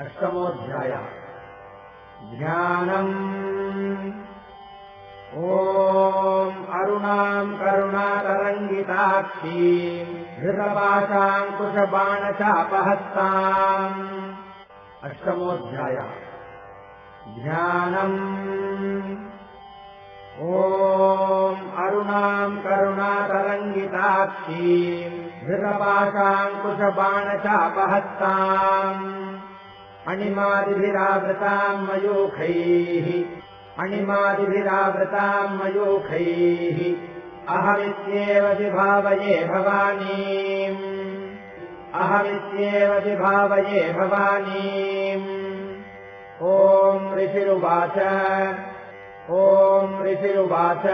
अष्टमोऽध्यायः। ज्ञानम्। ॐ अरुणाम् करुणातरङ्गिताक्षी धृतपाशाङ्कुशबाणचापहस्ताम् अष्टमोऽध्यायः। ज्ञानम्। ॐ अरुणाम् करुणातरङ्गिताक्षी धृतपाशाङ्कुशबाणचापहस्ताम् अणिमादिभिरावृताम् मयूखैः अणिमादिभिरावृताम् मयूखैः अहमित्येव विभावये भवानीम्। अहमित्येव विभावये भवानीम्। ॐ ऋषिरुवाच। ॐ ऋषिरुवाच।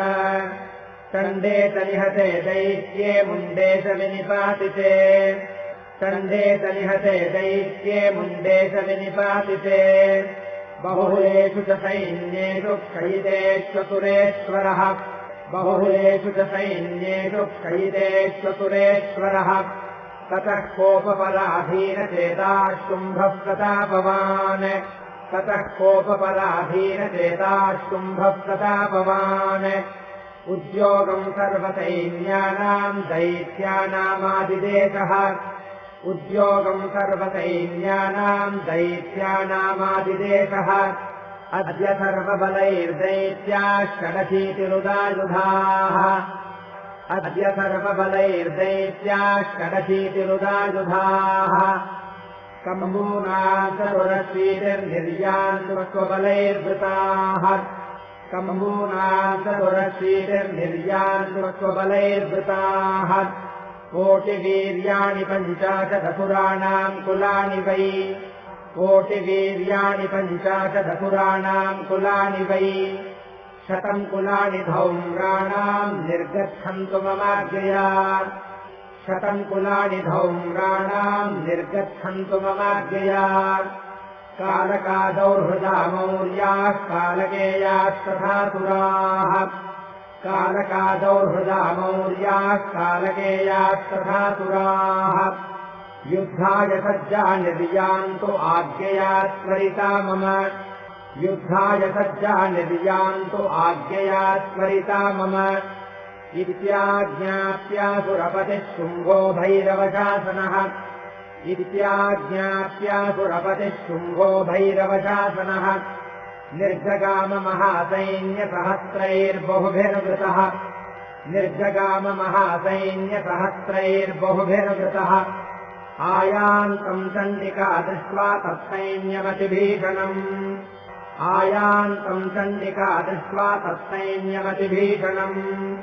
चण्डे तनिहते दैत्ये मुण्डेश विनिपातिते चण्डे तनिहते दैत्ये मुण्डेश विनिपातिते बहुलेषु च सैन्येषु क्षयितेष्वसुरेश्वरः बहुलेषु च सैन्येषु क्षयितेष्वसुरेश्वरः ततः कोपपराधीनचेताः शुम्भः प्रतापवान् ततः कोपपराधीनचेताः शुम्भः प्रतापवान् उद्योगम् सर्वसैन्यानाम् दैत्यानामादिदेशः उद्योगम् सर्वसैन्यानाम् दैत्यानामादिदेशः। अद्य सर्वबलैर्दैत्याः षडशीतिरुदायुधाः। अद्य सर्वबलैर्दैत्याः षडशीतिरुदायुधाः। कम्बूनासुरशीतिर्निर्यान्वस्वबलैर्वृताः कम्बूनासुरशीतिर्निर्यान्वस्वबलैर्वृताः कोटिवीर्याणि पञ्चाशदसुराणाम् कुलानि वै। कोटिवीर्याणि पञ्चाशदसुराणाम् कुलानि वै। शतम् कुलानि धौम्राणाम् निर्गच्छन्तु ममाज्ञया शतम् कुलानि धौम्राणाम् निर्गच्छन्तु ममाज्ञया कालकादौर्हृदा मौर्याः कालकेयास्तथातुराः कालकादौर्हृदा मौर्याः कालकेयास्तथातुराः युद्धाय सज्जा निर्यान्तु आज्ञया त्वरिता मम। युद्धाय सज्जा निर्यान्तु आज्ञया त्वरिता मम। इत्याज्ञाप्यासुरपतिः शुम्भो भैरवशासनः। इत्याज्ञाप्यासुरपतिः शुम्भो भैरवशासनः निर्जगाममहासैन्यसहस्रैर्बहुभिर्वृतः निर्जगाममहासैन्यसहस्रैर्बहुभिर्वृतः आयान्तम् चण्डिका दृष्ट्वा तत्सैन्यमतिभीषणम्। आयान्तम् चण्डिका दृष्ट्वा तत्सैन्यमतिभीषणम्।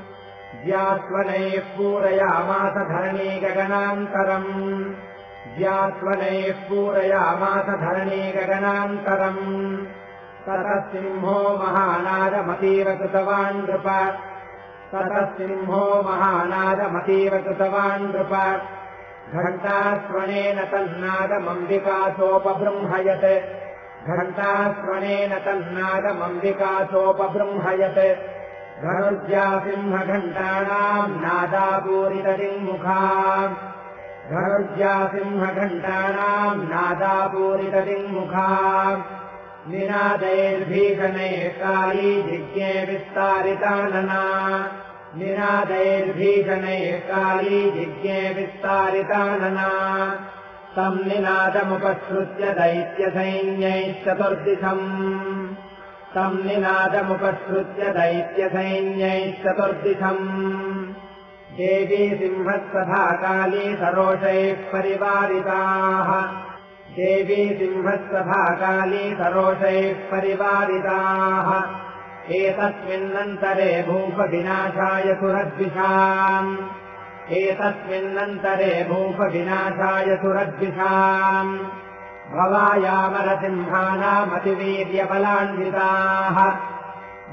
ज्यात्वनैः पूरयामास धरणी गगनान्तरम् ज्यात्वनैः पूरयामास धरणी गगनान्तरम् ततः सिंहो महानादमतीव कृतवान् नृप। ततः सिंहो महानादमतीव कृतवान् नृप। घण्टास्वनेन तन्नादमम्बिकासोपबृंहयत्। घण्टास्वनेन तन्नादमम्बिकासोपबृंहयत्। धनुर्जासिंहघण्टानाम् नादापूरितदिङ्मुखा धनुर्जासिंहघण्टानाम् नादापूरितदिङ्मुखा निनादैर्भीषणैः काली जिज्ञे विस्तारितानना निनादैर्भीषणैः काली जिज्ञे विस्तारितानना तम् निनादमुपसृत्य दैत्यसैन्यैश्चतुर्दिशम्। तम् निनादमुपसृत्य दैत्यसैन्यैश्चतुर्दिशम्। देवी सिंहस्तथा काली सरोषैः परिवारिताः देवी सिंहस्तथा काली सरोषैः परिवारिताः। एतस्मिन्नन्तरे भूपविनाशाय सुरद्विषाम्। एतस्मिन्नन्तरे भूपविनाशाय सुरद्विषाम्। भवायामरसिंहानामतिवीर्यबलान्विताः।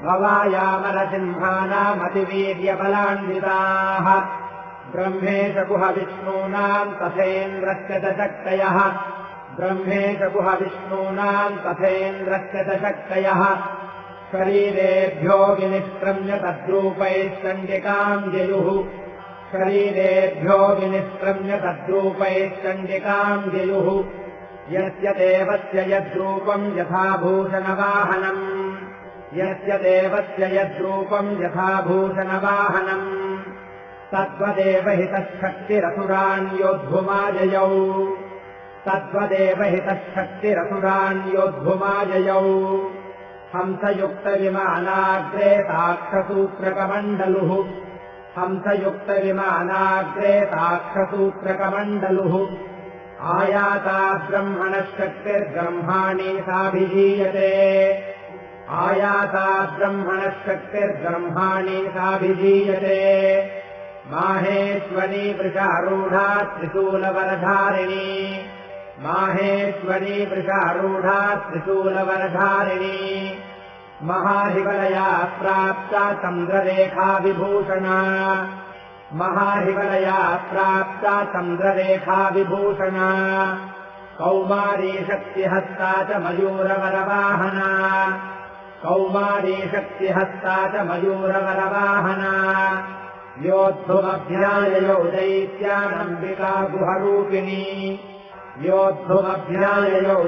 भवायामरसिंहानामतिवीर्यबलान्विताः। ब्रह्मेश गुहविष्णूनाम् तथेन्द्रस्य च शक्तयः ब्रह्मेश गुहविष्णूनाम् तथेन्द्रस्य च शक्तयः शरीरेभ्यो विनिष्क्रम्य तद्रूपैः चण्डिकाम् जयुः शरीरेभ्यो विनिष्क्रम्य तद्रूपैः चण्डिकाम् जयुः यस्य देवस्य यद्रूपम् यथा भूषणवाहनम् यस्य देवस्य यद्रूपम् यथा भूषणवाहनम् तद्वदेव हि तच्छक्तिरसुरान्योद्धुमाजयौ तद्वदेव हि तच्छक्तिरसुरान्योद्धुमाजयौ हंसयुक्तविमानाग्रे ताक्षसूत्रकमण्डलुः। हंसयुक्तविमानाग्रे ताक्षसूत्रकमण्डलुः। आयाता ब्रह्मणशक्तिर्ब्रह्माणि साभिधीयते। आयाता ब्रह्मणशक्तिर्ब्रह्माणि साभिधीयते। माहेश्वरी वृषारूढा त्रिशूलवरधारिणी माहेश्वरी वृषारूढा त्रिशूलवरधारिणी महाहिवलया प्राप्ता चन्द्ररेखाविभूषणा महाहिवलया प्राप्ता चन्द्ररेखाविभूषणा कौमारी शक्तिहस्ता च मयूरवरवाहना। कौमारी शक्तिहस्ता च मयूरवरवाहना। योद्धुमभ्याययो दैत्यानम्बिका गुहरूपिणी योद्धुमभ्याययो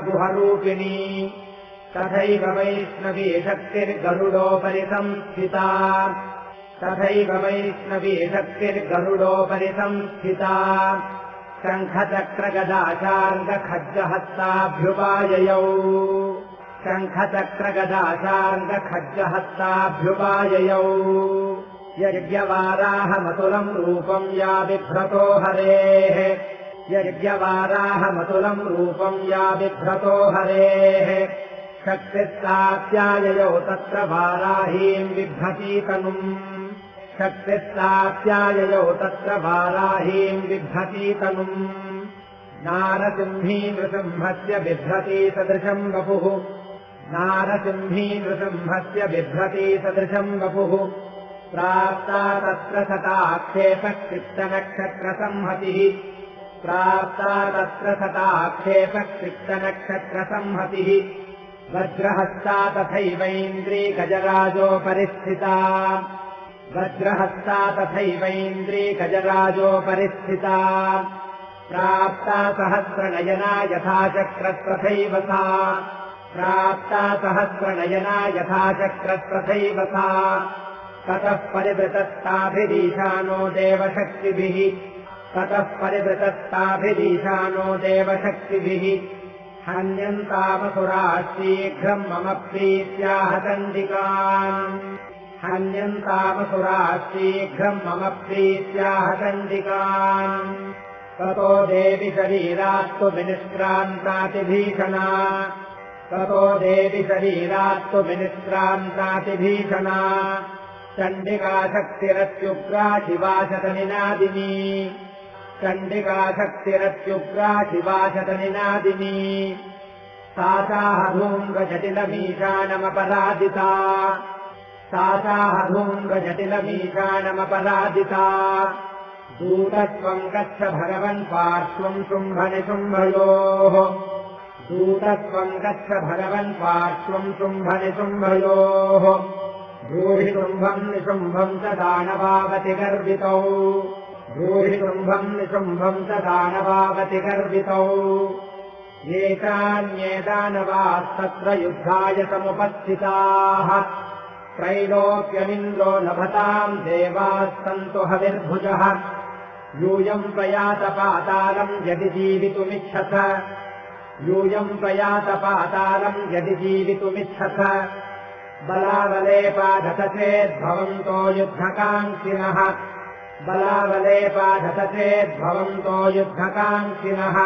गुहरूपिणी तथैव वैष्णवी शक्तिर्गरुडोपरि संस्थिता तथैव वैष्णवी शक्तिर्गरुडोपरि संस्थिता शङ्खचक्रगदाशार्ङ्गखड्गहस्ताभ्युपाययौ। शङ्खचक्रगदाशार्ङ्गखड्गहस्ताभ्युपाययौ। यज्ञवाराहमतुलम् रूपम् या बिभ्रतो हरेः यज्ञवाराहमतुलम् रूपम् या बिभ्रतो हरेः। शक्तिस्ताप्याययौ तत्र वाराहीम् बिभ्रतीतनुम्। शक्तिस्ताप्याययौ तत्र वाराहीम् बिभ्रतीतनुम्। नारसिंही नृसिंहस्य बिभ्रती सदृशम् वपुः। नारसिंही नृसिंहस्य बिभ्रती सदृशम् वपुः। प्राप्ता तत्र सताक्षेपक्षिप्तनक्षत्रसंहतिः प्राप्ता तत्र सताक्षेपक्षिप्तनक्षत्रसंहतिः वज्रहस्ता तथैवैन्द्री गजराजोपरिस्थिता वज्रहस्ता तथैवैन्द्री गजराजोपरिस्थिता प्राप्ता सहस्रनयना यथा सा प्राप्ता सहस्रनयना यथा सा ततः परिवृतस्ताभिदीशानो देवशक्तिभिः ततः परिवृतस्ताभिदीशानो देवशक्तिभिः। हन्यन्तामसुरा शीघ्रम् मम प्रीत्याह चण्डिकान् हन्यन्तामसुरा शीघ्रम् मम चण्डिकान् ततो देवि शरीरात्तु विनिष्क्रान्तातिभीषणा। ततो देवि शरीरात्तु विनिष्क्रान्तातिभीषणा। चण्डिकाशक्तिरत्युग्रा शिवाशतनिनादिनी चण्डिकाशक्तिरत्युग्रा शिवाशतनिनादिनी साचाहधूङ्गजटिलमीशानमपरादिता साचाहधूङ्गजटिलमीशानमपरादिता दूतत्वम् गच्छ भगवन् पार्श्वम् शुम्भनिशुम्भयोः। दूतत्वम् गच्छ भगवन् पार्श्वम् शुम्भनिशुम्भयोः। भूरि शुम्भम् निशुम्भम् च दानवावति गर्वितौ भूरि शुम्भम् निशुम्भम् च दानवावति गर्वितौ एतान्ये दानवास्तत्र युद्धाय समुपस्थिताः। त्रैलोक्यमिन्द्रो लभताम् देवास्तन्तु हविर्भुजः। यूयम् प्रयातपातालम् यदि जीवितुमिच्छथ। यूयम् प्रयातपातालम् यदि जीवितुमिच्छथ। बलावलेपाधत चेद्भवन्तो युद्धकाङ्क्षिनः बलावलेपाधत चेद्भवन्तो युद्धकाङ्क्षिनः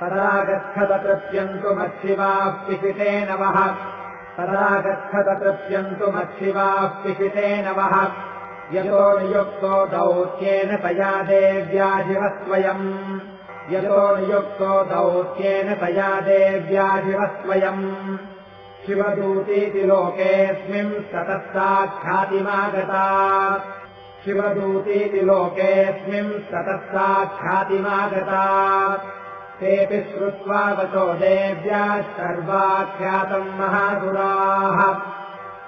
तदा गच्छत तृप्यन्तु मत्शिवाः पिशितेन वः तदा गच्छत तृप्यन्तु मत्शिवाः पिशितेन वः यतो नियुक्तो दौत्येन तया देव्याजिवस्वयम् यतो नियुक्तो दौत्येन तया देव्याजिवस्वयम् शिवदूतीति लोकेऽस्मिन् ततः साक्षातिमागता शिवदूतीति लोकेऽस्मिन् ततः साक्षातिमागता तेऽपि श्रुत्वा वचो देव्याः सर्वाख्यातम् महासुराः।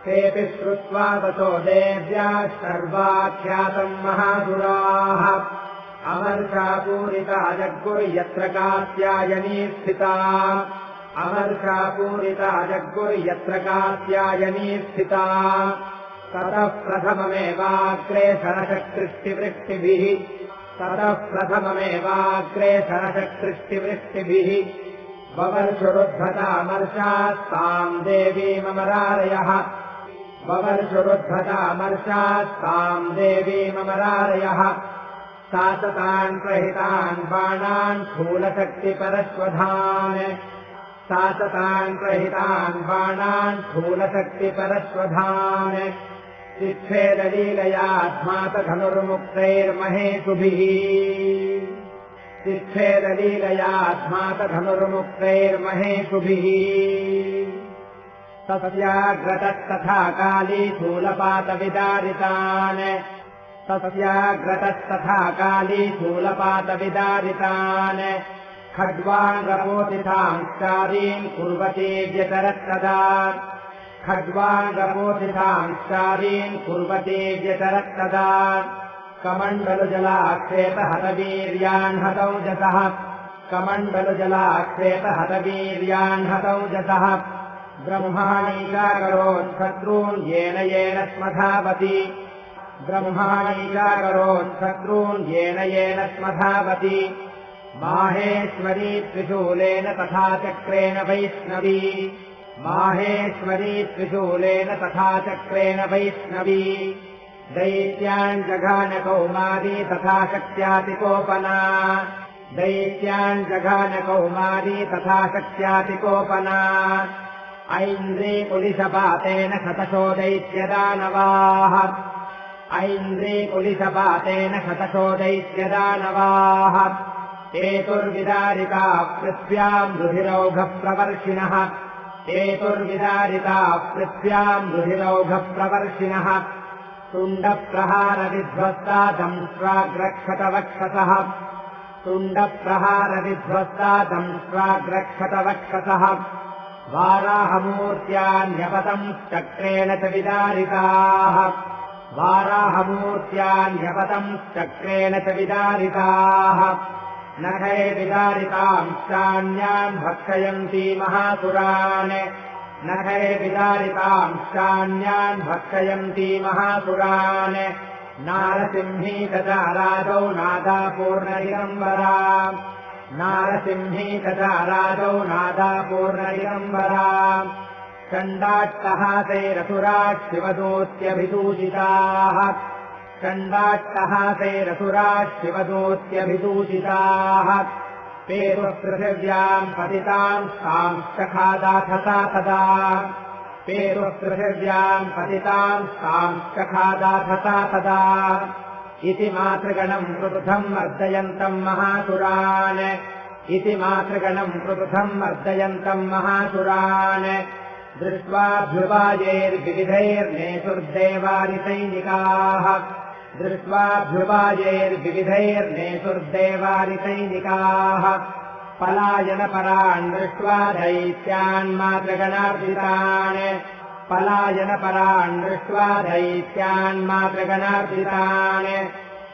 तेऽपि श्रुत्वा वचो देव्याः सर्वाख्यातम् महासुराः। अमर्षापूरिता जग्गुर्यत्र कात्यायनी स्थिता। अमर्षापूरिता जग्गुर्यत्र कात्यायनी स्थिता ततः प्रथममेवाग्रे शरशकृष्टिवृष्टिभिः ततः प्रथममेवाग्रे शरशकृष्टिवृष्टिभिः ववर्षुरुद्धतामर्षात् ताम् देवीममरारयः ववर्षुरुद्धतामर्षात् ताम् देवीममरारयः सा च तान् प्रहितान् बाणान् स्थूलशक्तिपरश्वधान् सा च तान् प्रहितान् बाणान् स्थूलशक्तिपरश्वधान् शिच्छेदलीलयाध्मातधनुर्मुक्तैर्महेषुभिः शिच्छेदलीलयाध्मातधनुर्मुक्तैर्महेषुभिः तस्याग्रतस्तथा काली शूलपातविदारितान्। तस्याग्रतस्तथा काली शूलपातविदारितान्। खड्वाङ्गरोधितांश्चारीम् कुर्वती व्यतरत्तदा खड्वाङ्गरोधितांश्चारीम् कुर्वती व्यतरत्तदा कमण्डलुजलाक्षेपहतवीर्याह्नतौ जसः कमण्डलुजलाक्षेपहतवीर्याह्नतौ जसः ब्रह्माणीकाकरोच्छत्रून् येन येन स्मधावति। ब्रह्माणीकाकरोच्छत्रून् येन येन स्मधावति। माहेश्वरी त्रिशूलेन तथा चक्रेण वैष्णवी माहेश्वरी त्रिशूलेन तथा चक्रेण वैष्णवी। दैत्याञ्जघानकौमारी तथा शक्त्यातिकोपना। दैत्याञ्जघानकौमारी तथा शक्त्यातिकोपना। ऐन्द्रीकुलिशपातेन शतशो दैत्यदानवाः ऐन्द्रीकुलिशपातेन शतशो दैत्यदानवाः एतुर्विदारिता पृथ्व्याम् रुधिरौघप्रवर्षिणः एतुर्विदारिता पृथ्व्याम् रुधिरौघप्रवर्षिणः। तुण्डप्रहारविध्वस्ता दंष्ट्राग्रक्षतवक्षसः तुण्डप्रहारविध्वस्ता दंष्ट्राग्रक्षतवक्षसः वाराहमूर्त्यान्यपतम् चक्रेण च विदारिताः। वाराहमूर्त्यान्यपतम् चक्रेण च विदारिताः नखै विदारितांश्चान्यान् भक्षयन्ती महासुरान्। नखै विदारितांश्चान्यान् भक्षयन्ती महासुरान्। नारसिंही तथा राजौ नादापूर्णदिगम्बरा नारसिंही तथा राजौ नादापूर्णदिगम्बरा चण्डाट्टहासैरसुराः शिवदोत्यभिदूषिताः चण्डाट्टहासैरसुराः शिवदोत्यभिदूषिताः पेरुपृथिव्याम् पतिताम् सांश्चखादाथता तदा पेरुपृथिव्याम् पतिताम् सांश्चखादाथता तदा इति मातृगणम् प्रबुधम् मर्दयन्तम् महासुरान्। इति मातृगणम् प्रबुधम् मर्दयन्तम् महासुरान्। दृष्ट्वाभ्युवायैर्विविधैर्नेसुर्देवारिसैनिकाः दृष्ट्वाभ्युवायैर्विविधैर्नेसुर्देवारिसैनिकाः पलायनपरान् दृष्ट्वा दैत्यान् मातृगणार्जितान्। पलायनपरान् दृष्ट्वा दैत्यान् मातृगणार्जितान्।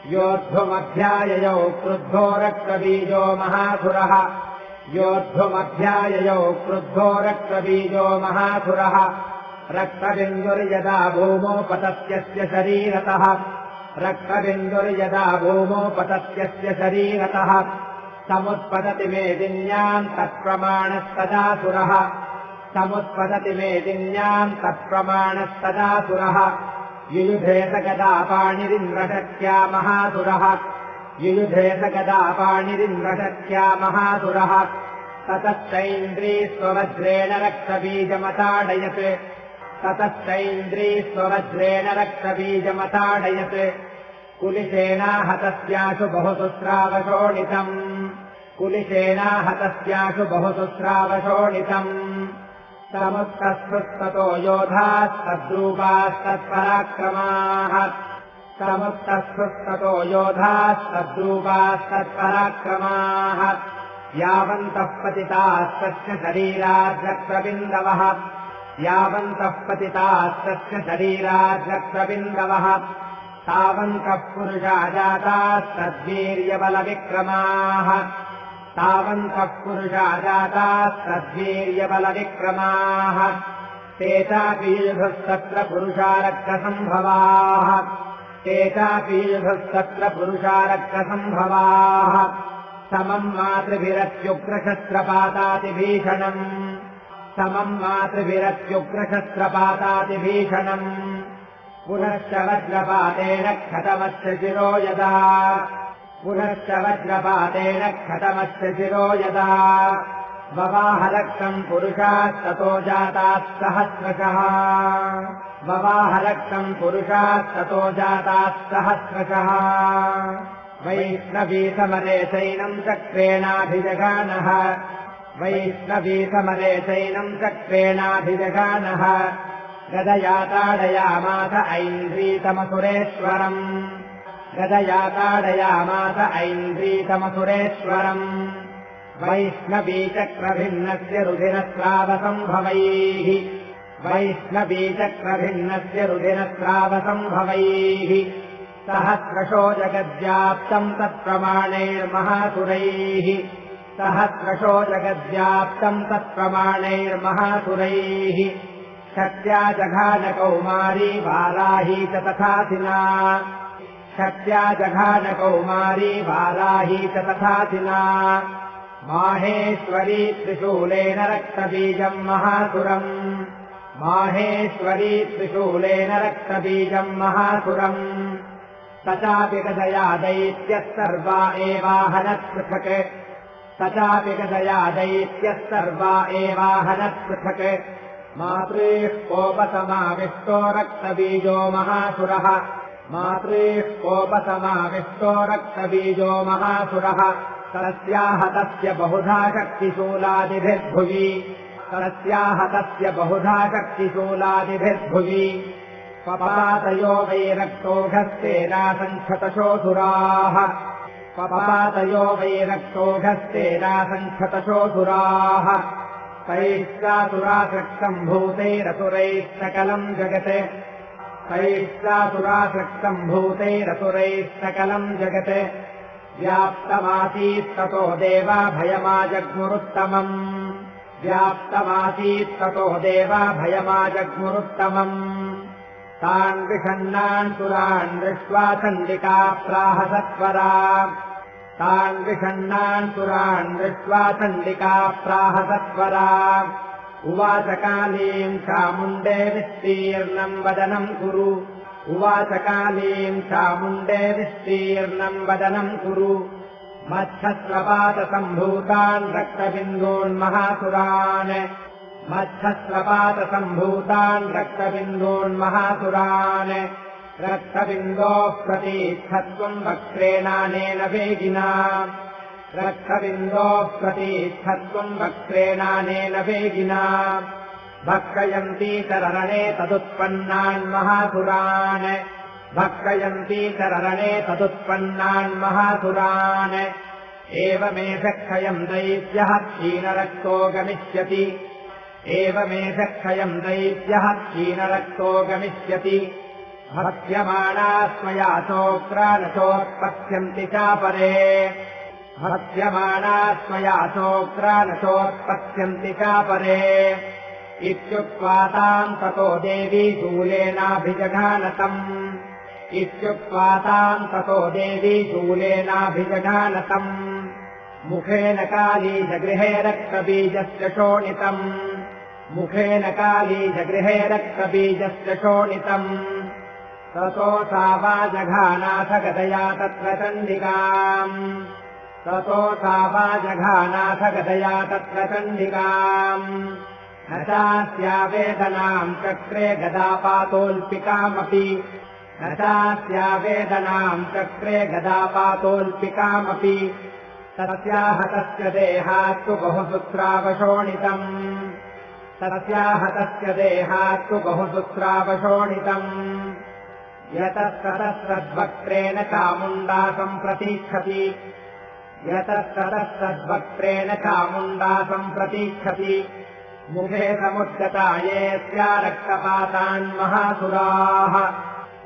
योद्धुमध्याययौ क्रुद्धो रक्तबीजो महासुरः योद्धुमध्याययौ क्रुद्धो रक्तबीजो महासुरः रक्तबिन्दुर्यदा भूमौ पतत्यस्य शरीरतः रक्तबिन्दुर्यदा भूमौ पतत्यस्य शरीरतः। समुत्पतति मेदिन्याम् तत्प्रमाणस्तदासुरः। समुत्पतति मेदिन्याम् तत्प्रमाणस्तदासुरः। युयुधेसगदा पाणिरिन्द्रशक्त्या महासुरः। युयुधेसगदा पाणिरिन्द्रशक्त्या महासुरः। ततश्चैन्द्री स्ववज्रेण रक्तबीजमताडयत् ततश्चैन्द्री स्ववज्रेण रक्तबीजमताडयत्। कुलिसेनाहतस्याशु बहुसुस्रावशोणितम् कुलिसेनाहतस्याशु बहुसुस्रावशोणितम् समुत्तस्पृस्ततो योधास्तद्रूपास्तत्पराक्रमाः समुत्तस्पृस्ततो योधास्तद्रूपास्तत्पराक्रमाः यावन्तः पतितास्तस्य शरीराद्रक्तबिन्दवः यावन्तः पतितास्तस्य शरीराद्रक्तबिन्दवः तावन्तः पुरुषा जातास्तद्वीर्यबलविक्रमाः तावन्तः पुरुषा जातास्तद्वीर्यबलविक्रमाः ते चापि युधस्तत्र पुरुषारक्तसम्भवाः। ते चापि युधस्तत्र पुरुषारक्तसम्भवाः समम् मातृभिरत्युग्रशस्त्रपातातिभीषणम् समम् मातृभिरत्युग्रशस्त्रपातातिभीषणम् पुनश्च वज्रपातेन क्षतमस्य शिरो यदा। पुनश्च वज्रपातेन क्षतमस्य शिरो यदा। ववाहरक्तम् पुरुषास्ततो जाताः सहस्रशः। ववाहरक्तम् पुरुषास्ततो जाताः सहस्रशः। वैष्णवीसमरे चैनम् चक्रेणाभिजगानः वैष्णवीसमरे चैनम् चक्रेणाभिजगानः। गदया ताडयामास ऐन्द्रीतमसुरेश्वरम्। गदया ताडयामास ऐन्द्रीतमसुरेश्वरम्। वैष्णवीचक्रभिन्नस्य रुधिरस्रावसम्भवैः। वैष्णवीचक्रभिन्नस्य रुधिरस्रावसम्भवैः। सहस्रशो जगद्व्याप्तम् तत्प्रमाणैर्महासुरैः सहस्रशो जगद्व्याप्तम् तत्प्रमाणैर्महासुरैः। शक्त्या जघानकौमारी बालाही च तथासिना। शक्त्या जघानकौमारी बालाही च तथासिना। माहेश्वरी त्रिशूलेन रक्तबीजम् महासुरम्। माहेश्वरी त्रिशूलेन रक्तबीजम् महासुरम्। स चापि गदया दैत्यः सर्वा एवाहनत्पृथक्। स चापि गदया दैत्यः सर्वा एवाहनत्पृथक् मातृः कोपसमाविष्टो रक्तबीजो महासुरः। मातृः कोपसमाविष्टो रक्तबीजो महासुरः। तस्याह तस्य बहुधा शक्तिशूलादिभिर्भुवि। तस्याह तस्य बहुधा शक्तिशूलादिभिर्भुवि। पपातयो वैरक्तोघस्तेनासङ्क्षतशोऽसुराः पपातयो वैरक्तोघस्तेनासङ्क्षतशोऽसुराः तैश्चासुरासक्तम्भूतैरसुरैः सकलम् जगत्। तैश्चासुरासक्तम्भूतैरसुरैः सकलम् जगत् व्याप्तमासीत्ततो देवा भयमाजग्मुरुत्तमम्। व्याप्तमासीत्ततो देवा भयमाजग्मुरुत्तमम् तान् विषण्णान् सुरान् दृष्ट्वा चण्डिका प्राहसत्वरा उवाचकालीम् चामुण्डे विस्तीर्णम् वदनम् कुरु। उवाचकालीम् चामुण्डे विस्तीर्णम् वदनम् कुरु। मच्छस्रपातसम्भूतान् रक्तबिन्दोन्महासुरान् मच्छस्रपातसम्भूतान् रक्तबिन्दोन्महासुरान् रक्तबिन्दोः प्रतीच्छत्वम् वक्त्रेणानेन वेगिना। रक्तबिन्दोः प्रतीच्छत्वम् वक्त्रेणानेन वेगिना। भक्षयन्तीतरणे तदुत्पन्नान् महासुरान्। भक्षयन्तीतरणे तदुत्पन्नान् महासुरान्। एवमेषक्षयम् दैत्यः क्षीणरक्तो गमिष्यति एवमेषक्षयम् दैत्यः क्षीणरक्तो गमिष्यति भक्ष्यमाणा स्मया चोक्रानचोत्पत्स्यन्ति चापरे। भक्ष्यमाणा स्मया चोक्रानचोत्पत्स्यन्ति चापरे। इत्युक्त्वा ताम् ततो देवी शूलेनाभिजघानतम्। इत्युक्त्वा ताम् ततो देवी शूलेनाभिजघानतम्। मुखेन कालीजगृहे रक्तबीजस्य शोणितम् मुखेन कालीजगृहे रक्तबीजस्य शोणितम्। ततो सा वा जघानाथ गदया तत्र चण्डिकाम्। ततो सा वा जघानाथ गदया तत्र चण्डिकाम्। न चास्या वेदनाम् चक्रे गदापातोऽल्पिकामपि। न चास्या वेदनाम् चक्रे गदापातोऽल्पिकामपि। तस्याह तस्य देहात्तु बहुसुत्रावशोणितम् तस्य देहात्तु बहुसुत्रावशोणितम्। यतस्ततस्तद्वक्त्रेण चामुण्डा सम्प्रतीक्षति। यतस्ततस्तद्वक्त्रेण चामुण्डा सम्प्रतीक्षति। मुखे समुच्यता ये स्या रक्तपातान् महासुराः।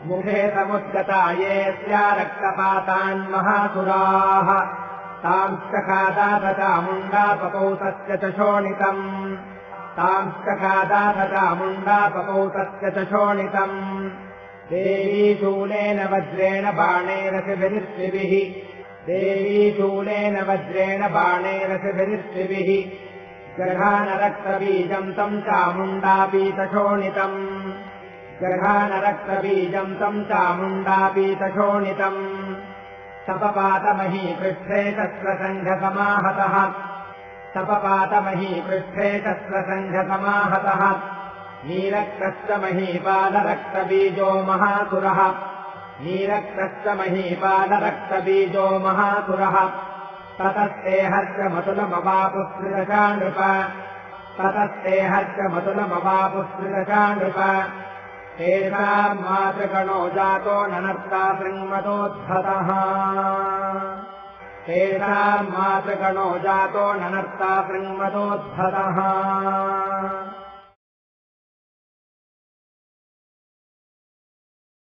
मुखे समुद्गता ये स्या रक्तपातान्महासुराः तांश्चखादाथ चामुण्डापकौतस्य च शोणितम् तांश्चखादाथ चामुण्डापकौतस्य च शोणितम्। देवी शूलेन वज्रेण बाणेरसिभिरिष्टिभिः देवी शूलेन वज्रेण बाणेरसिभिरिष्टिभिः ग्रहानरक्तबीजम् तम् चामुण्डापीतशोणितम् ग्रहानरक्तबीजम् तम् चामुण्डापीतशोणितम् तपपातमही पृष्ठे तस्रसङ्घसमाहतः तपपातमही पृष्ठे तस्रसङ्घसमाहतः नीरक्तश्चमहीपालरक्तबीजो महासुरः नीरक्तश्चमहीपालरक्तबीजो महासुरः ततस्तेहर्षमतुलमवापुस्मृदशा नृप ततस्तेहर्षमतुलमवापुस्मृदशा नृप तेषाम् मातृगणो जातो ननर्ता शृङ्मतोद्भतः तेषाम् मातृगणो जातो ननर्ता शृङ्मतोद्भतः